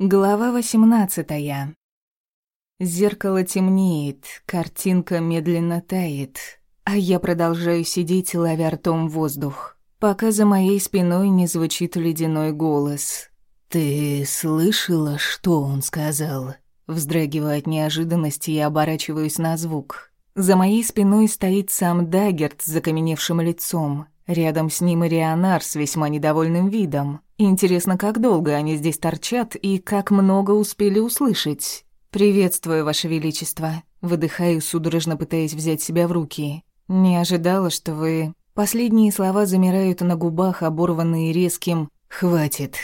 Глава восемнадцатая. Зеркало темнеет, картинка медленно тает, а я продолжаю сидеть, ловя ртом воздух, пока за моей спиной не звучит ледяной голос. «Ты слышала, что он сказал?» Вздрагиваю от неожиданности и оборачиваюсь на звук. За моей спиной стоит сам Даггерт с закаменевшим лицом. Рядом с ним и с весьма недовольным видом. Интересно, как долго они здесь торчат и как много успели услышать. «Приветствую, Ваше Величество». Выдыхаю, судорожно пытаясь взять себя в руки. «Не ожидала, что вы...» Последние слова замирают на губах, оборванные резким «Хватит.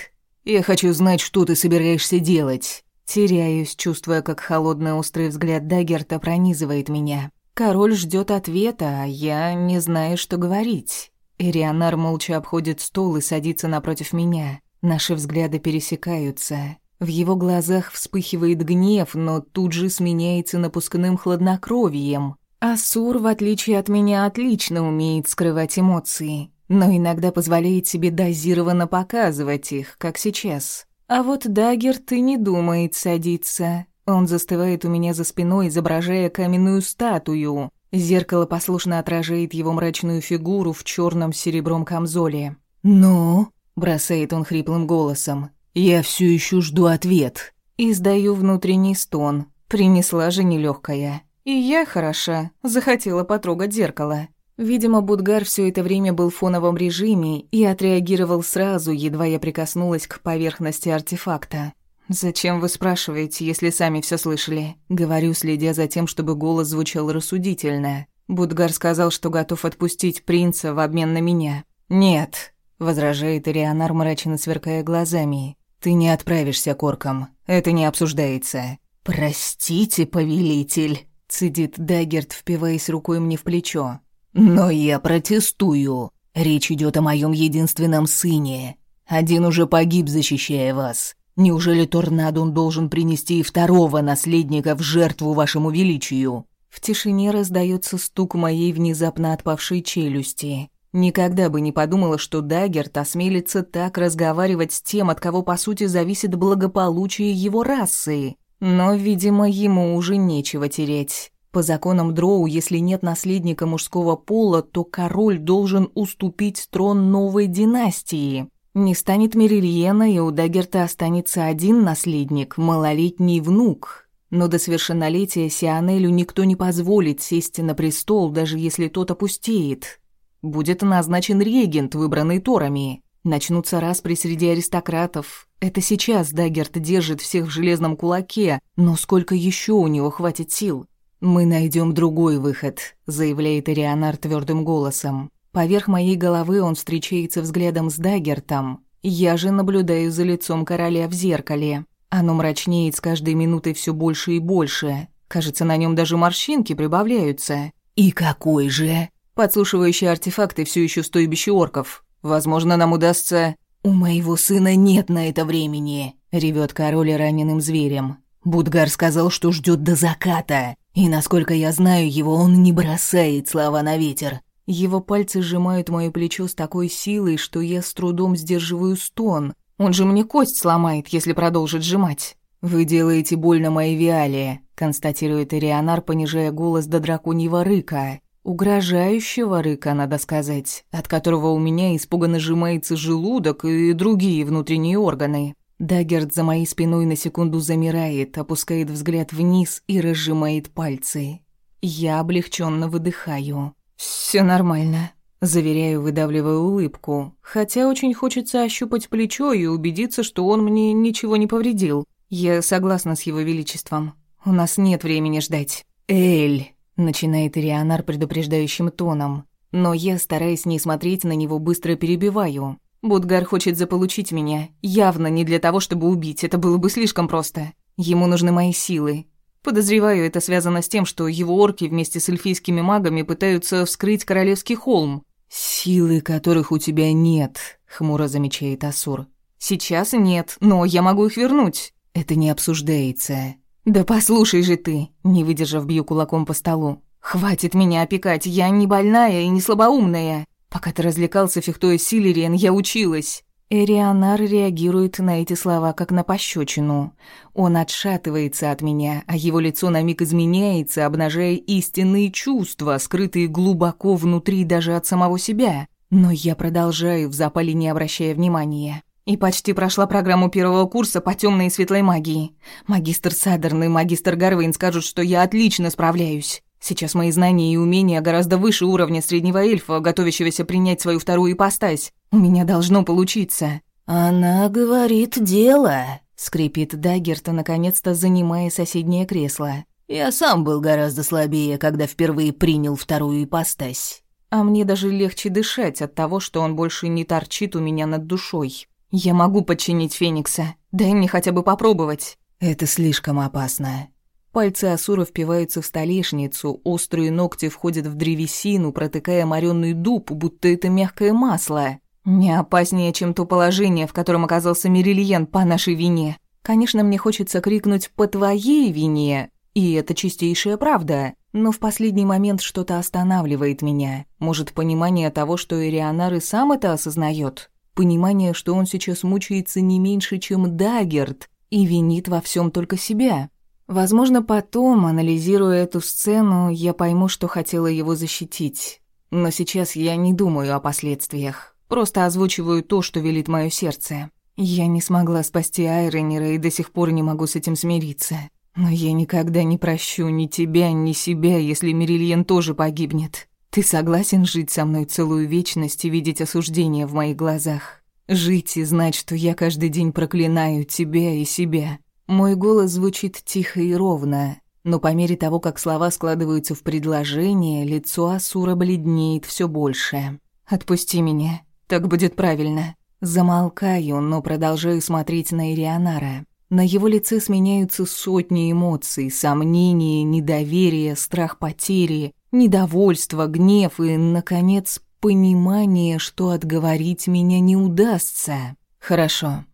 Я хочу знать, что ты собираешься делать». Теряюсь, чувствуя, как холодный острый взгляд Даггерта пронизывает меня. Король ждет ответа, а я не знаю, что говорить. Ирианар молча обходит стол и садится напротив меня. Наши взгляды пересекаются. В его глазах вспыхивает гнев, но тут же сменяется напускным хладнокровием. Асур, в отличие от меня, отлично умеет скрывать эмоции, но иногда позволяет себе дозированно показывать их, как сейчас. А вот Даггерт и не думает садиться. Он застывает у меня за спиной, изображая каменную статую. Зеркало послушно отражает его мрачную фигуру в черном серебром камзоле. «Ну?» – бросает он хриплым голосом. «Я все еще жду ответ». Издаю внутренний стон. Принесла же нелегкая. И я хороша, захотела потрогать зеркало. Видимо, Будгар все это время был в фоновом режиме и отреагировал сразу, едва я прикоснулась к поверхности артефакта. «Зачем вы спрашиваете, если сами все слышали?» Говорю, следя за тем, чтобы голос звучал рассудительно. Будгар сказал, что готов отпустить принца в обмен на меня. «Нет», — возражает Ирианар, мрачно сверкая глазами. «Ты не отправишься к оркам. Это не обсуждается». «Простите, повелитель», — цедит Даггерт, впиваясь рукой мне в плечо. «Но я протестую. Речь идет о моем единственном сыне. Один уже погиб, защищая вас. Неужели Торнадон должен принести и второго наследника в жертву вашему величию?» В тишине раздается стук моей внезапно отпавшей челюсти. Никогда бы не подумала, что Даггерт осмелится так разговаривать с тем, от кого, по сути, зависит благополучие его расы. Но, видимо, ему уже нечего терять. По законам Дроу, если нет наследника мужского пола, то король должен уступить трон новой династии. Не станет Мерильена, и у Дагерта останется один наследник, малолетний внук. Но до совершеннолетия Сианелю никто не позволит сесть на престол, даже если тот опустеет. Будет назначен регент, выбранный Торами. Начнутся распри среди аристократов. Это сейчас Дагерт держит всех в железном кулаке, но сколько еще у него хватит сил? «Мы найдем другой выход», — заявляет Ирианар твердым голосом. Поверх моей головы он встречается взглядом с Даггертом. Я же наблюдаю за лицом короля в зеркале. Оно мрачнеет с каждой минутой все больше и больше. Кажется, на нем даже морщинки прибавляются. «И какой же?» Подслушивающие артефакты все еще стойбище орков. Возможно, нам удастся... «У моего сына нет на это времени», — ревет король раненым зверем. Будгар сказал, что ждет до заката. И, насколько я знаю его, он не бросает слова на ветер. Его пальцы сжимают моё плечо с такой силой, что я с трудом сдерживаю стон. Он же мне кость сломает, если продолжит сжимать. «Вы делаете больно моей Виале», — констатирует Ирианар, понижая голос до драконьего рыка. Угрожающего рыка, надо сказать, от которого у меня испуганно сжимается желудок и другие внутренние органы. Даггерт за моей спиной на секунду замирает, опускает взгляд вниз и разжимает пальцы. Я облегченно выдыхаю. Все нормально», — заверяю, выдавливая улыбку, хотя очень хочется ощупать плечо и убедиться, что он мне ничего не повредил. Я согласна с его величеством. У нас нет времени ждать. «Эль», — начинает Ирианар предупреждающим тоном, но я, стараясь не смотреть на него, быстро перебиваю. Будгар хочет заполучить меня, явно не для того, чтобы убить, это было бы слишком просто. Ему нужны мои силы, Подозреваю, это связано с тем, что его орки вместе с эльфийскими магами пытаются вскрыть Королевский холм. «Силы, которых у тебя нет», — хмуро замечает Асур. «Сейчас нет, но я могу их вернуть». «Это не обсуждается». «Да послушай же ты», — не выдержав, бью кулаком по столу. «Хватит меня опекать, я не больная и не слабоумная. Пока ты развлекался, фехтуя Силериен, я училась. Эрианар реагирует на эти слова как на пощечину. Он отшатывается от меня, а его лицо на миг изменяется, обнажая истинные чувства, скрытые глубоко внутри даже от самого себя. Но я продолжаю в запале, не обращая внимания. И почти прошла программу первого курса по темной и светлой магии. Магистр Садерн и магистр Гарвейн скажут, что я отлично справляюсь. Сейчас мои знания и умения гораздо выше уровня среднего эльфа, готовящегося принять свою вторую ипостась. У меня должно получиться». «Она говорит дело», — скрипит Даггерта, наконец-то занимая соседнее кресло. «Я сам был гораздо слабее, когда впервые принял вторую ипостась». А мне даже легче дышать от того, что он больше не торчит у меня над душой. Я могу подчинить Феникса. Дай мне хотя бы попробовать. Это слишком опасно. Пальцы Асура впиваются в столешницу, острые ногти входят в древесину, протыкая морёный дуб, будто это мягкое масло. Не опаснее, чем то положение, в котором оказался Мерильен по нашей вине. Конечно, мне хочется крикнуть «по твоей вине», и это чистейшая правда. Но в последний момент что-то останавливает меня. Может, понимание того, что Ирианар и сам это осознает. Понимание, что он сейчас мучается не меньше, чем Даггерт, и винит во всем только себя. Возможно, потом, анализируя эту сцену, я пойму, что хотела его защитить. Но сейчас я не думаю о последствиях. Просто озвучиваю то, что велит мое сердце. Я не смогла спасти Айронера и до сих пор не могу с этим смириться. Но я никогда не прощу ни тебя, ни себя, если Мерильен тоже погибнет. Ты согласен жить со мной целую вечность и видеть осуждение в моих глазах? Жить и знать, что я каждый день проклинаю тебя и себя. Мой голос звучит тихо и ровно, но по мере того, как слова складываются в предложение, лицо Асура бледнеет все больше. «Отпусти меня, так будет правильно». Замолкаю, но продолжаю смотреть на Ирианара. На его лице сменяются сотни эмоций, сомнения, недоверие, страх потери, недовольство, гнев и, наконец, понимание, что отговорить меня не удастся. «Хорошо,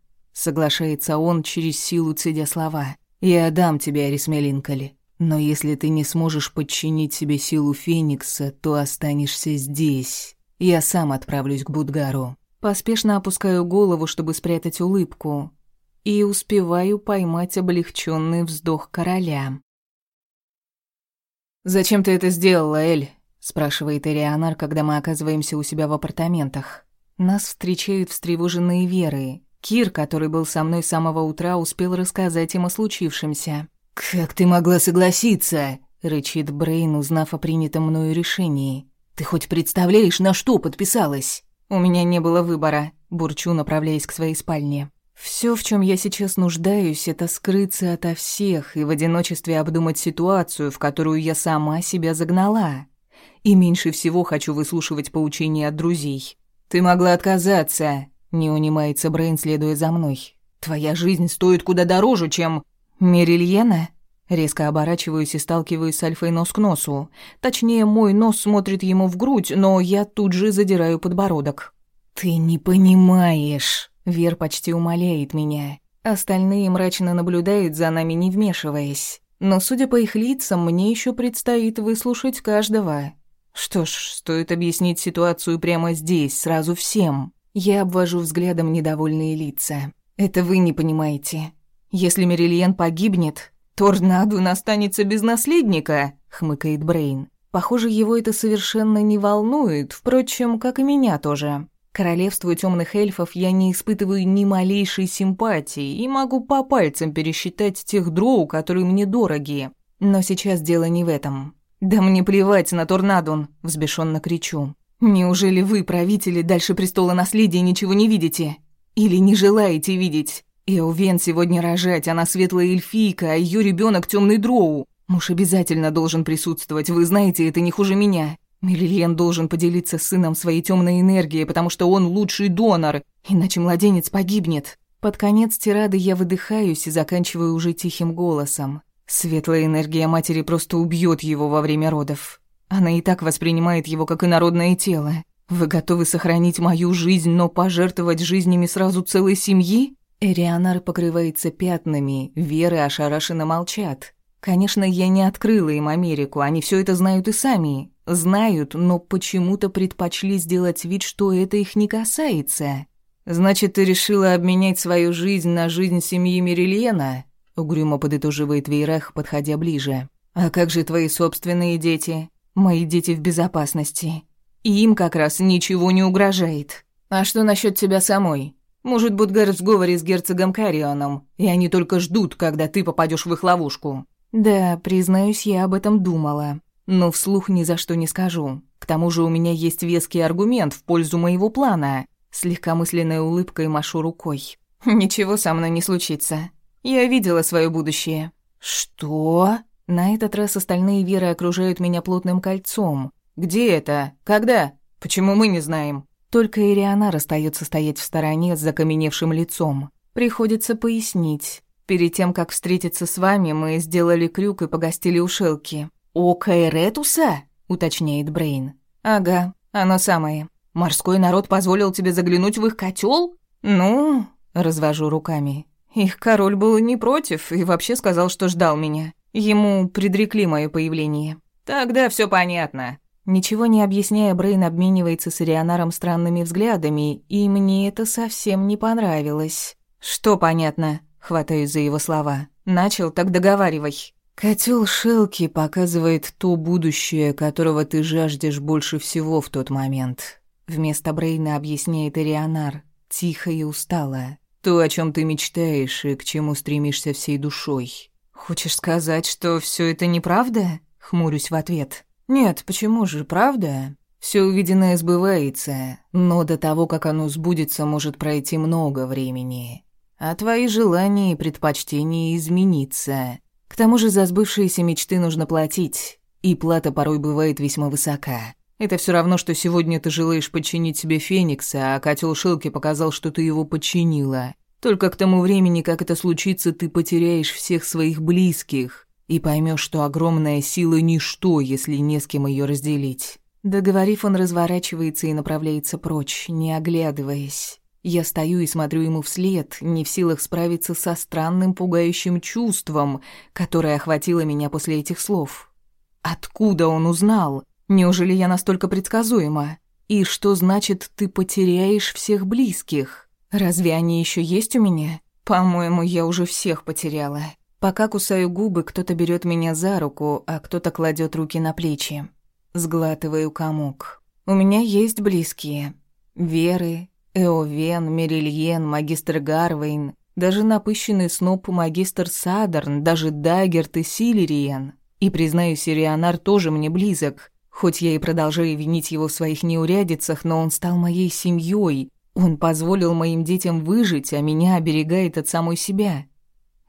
Соглашается он через силу цедя слова. «Я дам тебе, Арисме Линколи. Но если ты не сможешь подчинить себе силу Феникса, то останешься здесь. Я сам отправлюсь к Будгару». Поспешно опускаю голову, чтобы спрятать улыбку, и успеваю поймать облегченный вздох короля. «Зачем ты это сделала, Эль?» – спрашивает Эрианар, когда мы оказываемся у себя в апартаментах. Нас встречают встревоженные Веры, Кир, который был со мной с самого утра, успел рассказать им о случившемся. «Как ты могла согласиться?» — рычит Брейн, узнав о принятом мною решении. «Ты хоть представляешь, на что подписалась?» «У меня не было выбора», — бурчу, направляясь к своей спальне. Все, в чем я сейчас нуждаюсь, это скрыться ото всех и в одиночестве обдумать ситуацию, в которую я сама себя загнала. И меньше всего хочу выслушивать поучения от друзей. «Ты могла отказаться», не унимается Брейн, следуя за мной. «Твоя жизнь стоит куда дороже, чем...» «Мерильена?» Резко оборачиваюсь и сталкиваюсь с Альфой нос к носу. Точнее, мой нос смотрит ему в грудь, но я тут же задираю подбородок. «Ты не понимаешь!» Вер почти умоляет меня. Остальные мрачно наблюдают за нами, не вмешиваясь. Но, судя по их лицам, мне еще предстоит выслушать каждого. Что ж, стоит объяснить ситуацию прямо здесь, сразу всем. Я обвожу взглядом недовольные лица. Это вы не понимаете. Если Мерильен погибнет, Торнадо настанется без наследника, хмыкает Брейн. Похоже, его это совершенно не волнует, впрочем, как и меня тоже. Королевству темных эльфов я не испытываю ни малейшей симпатии и могу по пальцам пересчитать тех дроу, которые мне дороги. Но сейчас дело не в этом. «Да мне плевать на Торнадон!» – взбешенно кричу. Неужели вы, правители, дальше престола наследия ничего не видите? Или не желаете видеть? Эовен сегодня рожать, она светлая эльфийка, а ее ребенок темный дроу. Муж обязательно должен присутствовать, вы знаете, это не хуже меня. Мелильен должен поделиться с сыном своей темной энергией, потому что он лучший донор, иначе младенец погибнет. Под конец тирады я выдыхаюсь и заканчиваю уже тихим голосом. Светлая энергия матери просто убьет его во время родов. Она и так воспринимает его как инородное тело. Вы готовы сохранить мою жизнь, но пожертвовать жизнями сразу целой семьи? Эрианар покрывается пятнами, Веры ошарашенно молчат. Конечно, я не открыла им Америку, они все это знают и сами. Знают, но почему-то предпочли сделать вид, что это их не касается. «Значит, ты решила обменять свою жизнь на жизнь семьи Мерильена?» Угрюмо подытоживает Вейрах, подходя ближе. «А как же твои собственные дети?» «Мои дети в безопасности. И им как раз ничего не угрожает. А что насчет тебя самой? Может, Будгар в сговоре с герцогом Карионом, и они только ждут, когда ты попадешь в их ловушку?» «Да, признаюсь, я об этом думала. Но вслух ни за что не скажу. К тому же у меня есть веский аргумент в пользу моего плана. С легкомысленной улыбкой машу рукой. «Ничего со мной не случится. Я видела свое будущее». «Что?» На этот раз остальные веры окружают меня плотным кольцом. «Где это? Когда? Почему мы не знаем?» Только Ириана остается стоять в стороне с закаменевшим лицом. Приходится пояснить. Перед тем, как встретиться с вами, мы сделали крюк и погостили у Шелки. «О Кайретуса?» — уточняет Брейн. «Ага, оно самое. Морской народ позволил тебе заглянуть в их котел? Ну, развожу руками. Их король был не против и вообще сказал, что ждал меня. Ему предрекли мое появление. Тогда все понятно. Ничего не объясняя, Брейн обменивается с Ирианаром странными взглядами, и мне это совсем не понравилось. Что понятно? Хватаюсь за его слова. Начал, так договаривай. Котел Шелки показывает то будущее, которого ты жаждешь больше всего в тот момент. Вместо Брейна объясняет Ирианар, тихо и устало. То, о чем ты мечтаешь и к чему стремишься всей душой. Хочешь сказать, что все это неправда? Хмурюсь в ответ. Нет, почему же, правда? Все увиденное сбывается, но до того, как оно сбудется, может пройти много времени. А твои желания и предпочтения измениться. К тому же за сбывшиеся мечты нужно платить, и плата порой бывает весьма высока. Это все равно, что сегодня ты желаешь подчинить себе Феникса, а котел Шилки показал, что ты его подчинила. Только к тому времени, как это случится, ты потеряешь всех своих близких и поймешь, что огромная сила — ничто, если не с кем ее разделить». Договорив, он разворачивается и направляется прочь, не оглядываясь. Я стою и смотрю ему вслед, не в силах справиться со странным пугающим чувством, которое охватило меня после этих слов. Откуда он узнал? Неужели я настолько предсказуема? И что значит ты потеряешь всех близких? Разве они еще есть у меня? По-моему, я уже всех потеряла. Пока кусаю губы, кто-то берет меня за руку, а кто-то кладет руки на плечи. Сглатываю комок. У меня есть близкие. Веры, Эовен, Мерильен, магистр Гарвейн, даже напыщенный сноб магистр Садерн, даже Даггерт и Силериен. И, признаюсь, Сирианар тоже мне близок. Хоть я и продолжаю винить его в своих неурядицах, но он стал моей семьей. Он позволил моим детям выжить, а меня оберегает от самой себя.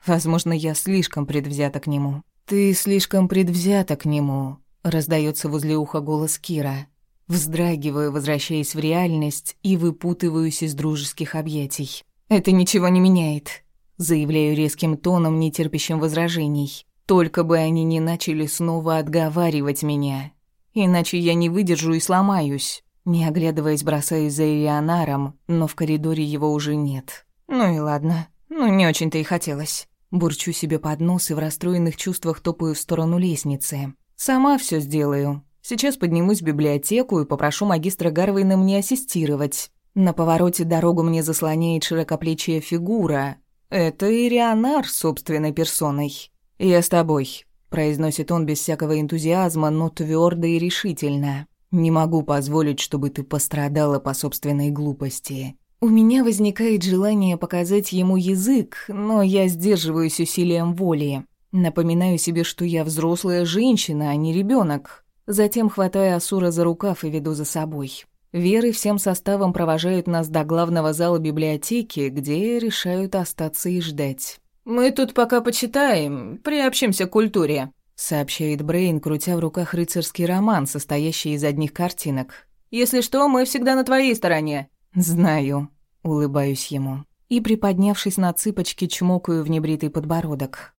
Возможно, я слишком предвзята к нему. Ты слишком предвзята к нему, раздается возле уха голос Кира. Вздрагиваю, возвращаясь в реальность и выпутываюсь из дружеских объятий. Это ничего не меняет, заявляю резким тоном, не терпящим возражений. Только бы они не начали снова отговаривать меня. Иначе я не выдержу и сломаюсь. Не оглядываясь, бросаюсь за Ирионаром, но в коридоре его уже нет. Ну и ладно. Ну, не очень-то и хотелось. Бурчу себе под нос и в расстроенных чувствах топаю в сторону лестницы. Сама все сделаю. Сейчас поднимусь в библиотеку и попрошу магистра Гарвейна мне ассистировать. На повороте дорогу мне заслоняет широкоплечья фигура. Это Ирионар собственной персоной. Я с тобой произносит он без всякого энтузиазма, но твердо и решительно. Не могу позволить, чтобы ты пострадала по собственной глупости. У меня возникает желание показать ему язык, но я сдерживаюсь усилием воли. Напоминаю себе, что я взрослая женщина, а не ребенок. Затем хватаю Асура за рукав и веду за собой. Веры всем составом провожают нас до главного зала библиотеки, где решают остаться и ждать. «Мы тут пока почитаем, приобщимся к культуре», — сообщает Брейн, крутя в руках рыцарский роман, состоящий из одних картинок. «Если что, мы всегда на твоей стороне». «Знаю», — улыбаюсь ему. И, приподнявшись на цыпочки, чмокаю в небритый подбородок.